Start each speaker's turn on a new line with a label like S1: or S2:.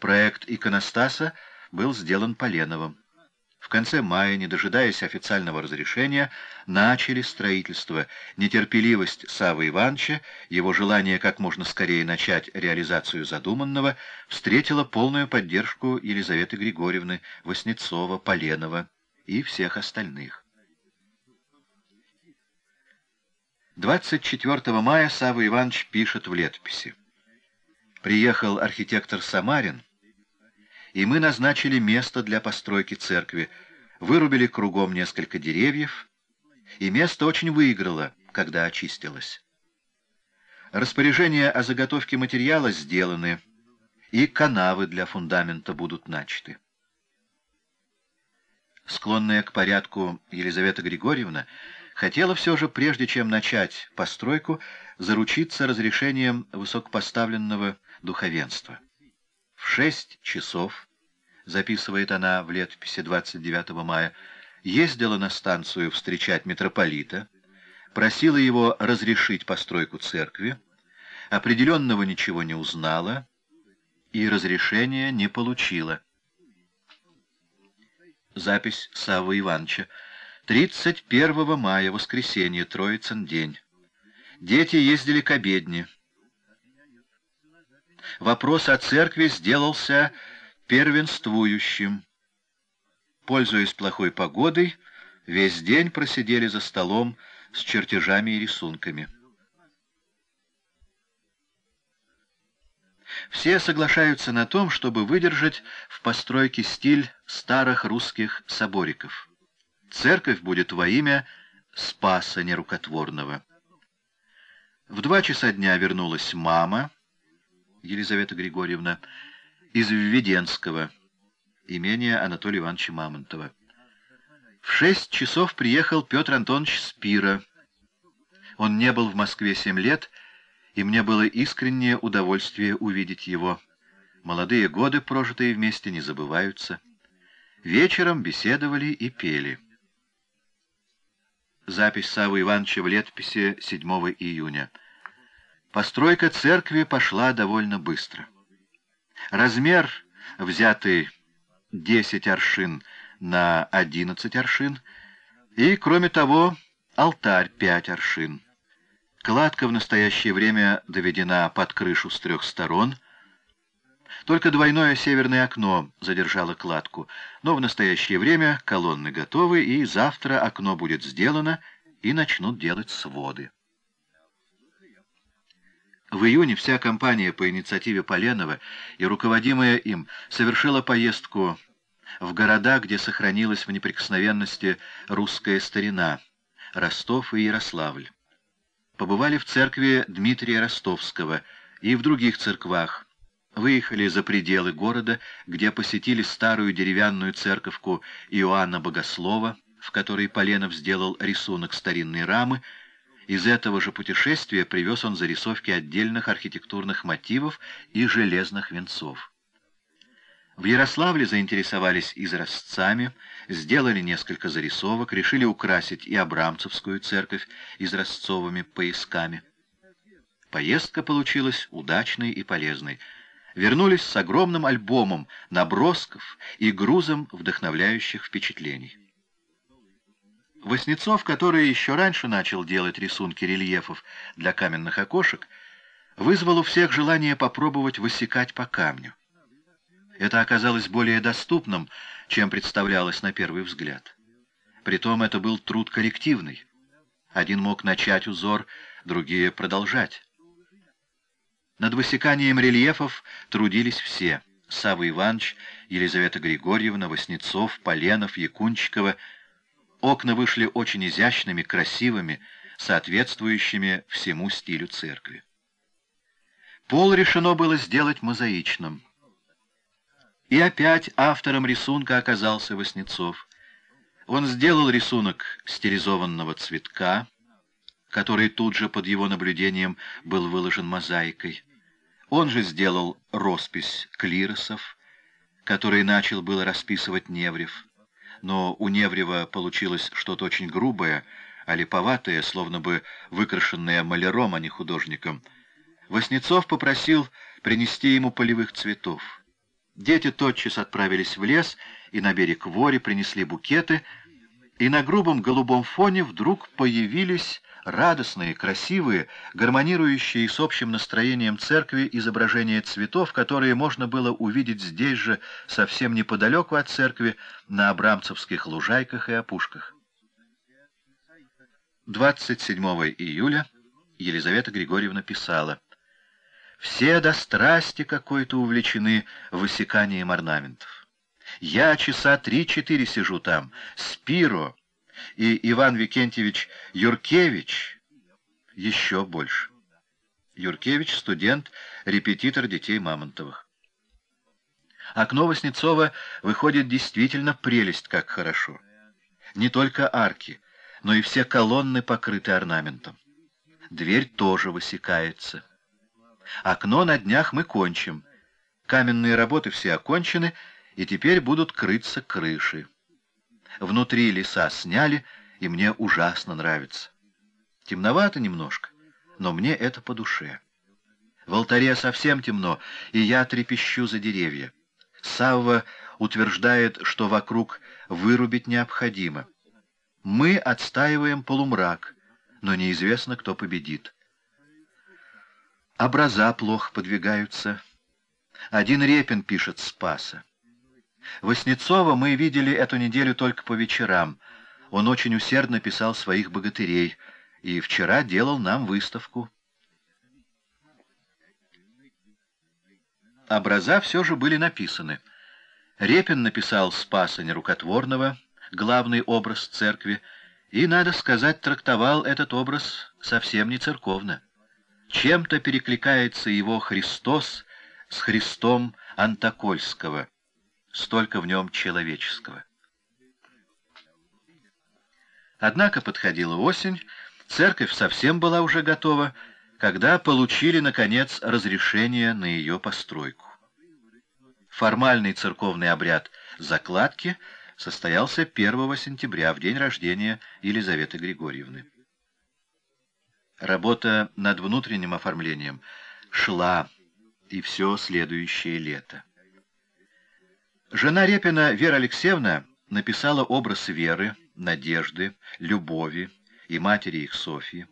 S1: Проект иконостаса был сделан Поленовым. В конце мая, не дожидаясь официального разрешения, начали строительство. Нетерпеливость Савы Ивановича, его желание как можно скорее начать реализацию задуманного, встретила полную поддержку Елизаветы Григорьевны, Васнецова, Поленова и всех остальных. 24 мая Савва Иванович пишет в летописи. «Приехал архитектор Самарин, и мы назначили место для постройки церкви, вырубили кругом несколько деревьев, и место очень выиграло, когда очистилось. Распоряжения о заготовке материала сделаны, и канавы для фундамента будут начаты. Склонная к порядку Елизавета Григорьевна хотела все же, прежде чем начать постройку, заручиться разрешением высокопоставленного духовенства. В шесть часов, записывает она в летописи 29 мая, ездила на станцию встречать митрополита, просила его разрешить постройку церкви, определенного ничего не узнала и разрешения не получила. Запись Саввы Ивановича. 31 мая, воскресенье, Троицын день. Дети ездили к обедне. Вопрос о церкви сделался первенствующим. Пользуясь плохой погодой, весь день просидели за столом с чертежами и рисунками. Все соглашаются на том, чтобы выдержать в постройке стиль старых русских собориков. Церковь будет во имя Спаса Нерукотворного. В два часа дня вернулась мама, Елизавета Григорьевна, из Введенского, имения Анатолия Ивановича Мамонтова. В шесть часов приехал Петр Антонович Спира. Он не был в Москве семь лет, и мне было искреннее удовольствие увидеть его. Молодые годы, прожитые вместе, не забываются. Вечером беседовали и пели. Запись Савы Ивановича в летописи 7 июня. Постройка церкви пошла довольно быстро. Размер, взятый 10 аршин на 11 аршин, и, кроме того, алтарь 5 аршин. Кладка в настоящее время доведена под крышу с трех сторон. Только двойное северное окно задержало кладку, но в настоящее время колонны готовы, и завтра окно будет сделано, и начнут делать своды. В июне вся компания по инициативе Поленова и руководимая им совершила поездку в города, где сохранилась в неприкосновенности русская старина, Ростов и Ярославль. Побывали в церкви Дмитрия Ростовского и в других церквах, выехали за пределы города, где посетили старую деревянную церковку Иоанна Богослова, в которой Поленов сделал рисунок старинной рамы, из этого же путешествия привез он зарисовки отдельных архитектурных мотивов и железных венцов. В Ярославле заинтересовались изразцами, сделали несколько зарисовок, решили украсить и Абрамцевскую церковь изразцовыми поясками. Поездка получилась удачной и полезной. Вернулись с огромным альбомом набросков и грузом вдохновляющих впечатлений. Воснецов, который еще раньше начал делать рисунки рельефов для каменных окошек, вызвал у всех желание попробовать высекать по камню. Это оказалось более доступным, чем представлялось на первый взгляд. Притом это был труд коллективный. Один мог начать узор, другие — продолжать. Над высеканием рельефов трудились все — Савва Иванович, Елизавета Григорьевна, Воснецов, Поленов, Якунчикова — Окна вышли очень изящными, красивыми, соответствующими всему стилю церкви. Пол решено было сделать мозаичным. И опять автором рисунка оказался Васнецов. Он сделал рисунок стилизованного цветка, который тут же под его наблюдением был выложен мозаикой. Он же сделал роспись клиросов, который начал было расписывать Неврев но у Неврева получилось что-то очень грубое, а липоватое, словно бы выкрашенное маляром, а не художником. Воснецов попросил принести ему полевых цветов. Дети тотчас отправились в лес и на берег Вори принесли букеты, и на грубом голубом фоне вдруг появились радостные, красивые, гармонирующие с общим настроением церкви изображения цветов, которые можно было увидеть здесь же, совсем неподалеку от церкви, на абрамцевских лужайках и опушках. 27 июля Елизавета Григорьевна писала «Все до страсти какой-то увлечены высеканием орнаментов. Я часа три-четыре сижу там, Спиро и Иван Викентьевич Юркевич еще больше. Юркевич — студент, репетитор детей Мамонтовых. Окно Васнецова выходит действительно прелесть, как хорошо. Не только арки, но и все колонны покрыты орнаментом. Дверь тоже высекается. Окно на днях мы кончим. Каменные работы все окончены, и теперь будут крыться крыши. Внутри леса сняли, и мне ужасно нравится. Темновато немножко, но мне это по душе. В алтаре совсем темно, и я трепещу за деревья. Савва утверждает, что вокруг вырубить необходимо. Мы отстаиваем полумрак, но неизвестно, кто победит. Образа плохо подвигаются. Один Репин пишет Спаса. Воснецова мы видели эту неделю только по вечерам. Он очень усердно писал своих богатырей, и вчера делал нам выставку. Образа все же были написаны. Репин написал Спаса Нерукотворного, главный образ церкви, и, надо сказать, трактовал этот образ совсем не церковно. Чем-то перекликается его Христос с Христом Антокольского — столько в нем человеческого. Однако подходила осень, церковь совсем была уже готова, когда получили, наконец, разрешение на ее постройку. Формальный церковный обряд закладки состоялся 1 сентября, в день рождения Елизаветы Григорьевны. Работа над внутренним оформлением шла и все следующее лето. Жена Репина Вера Алексеевна написала образ Веры, Надежды, Любови и матери их Софьи.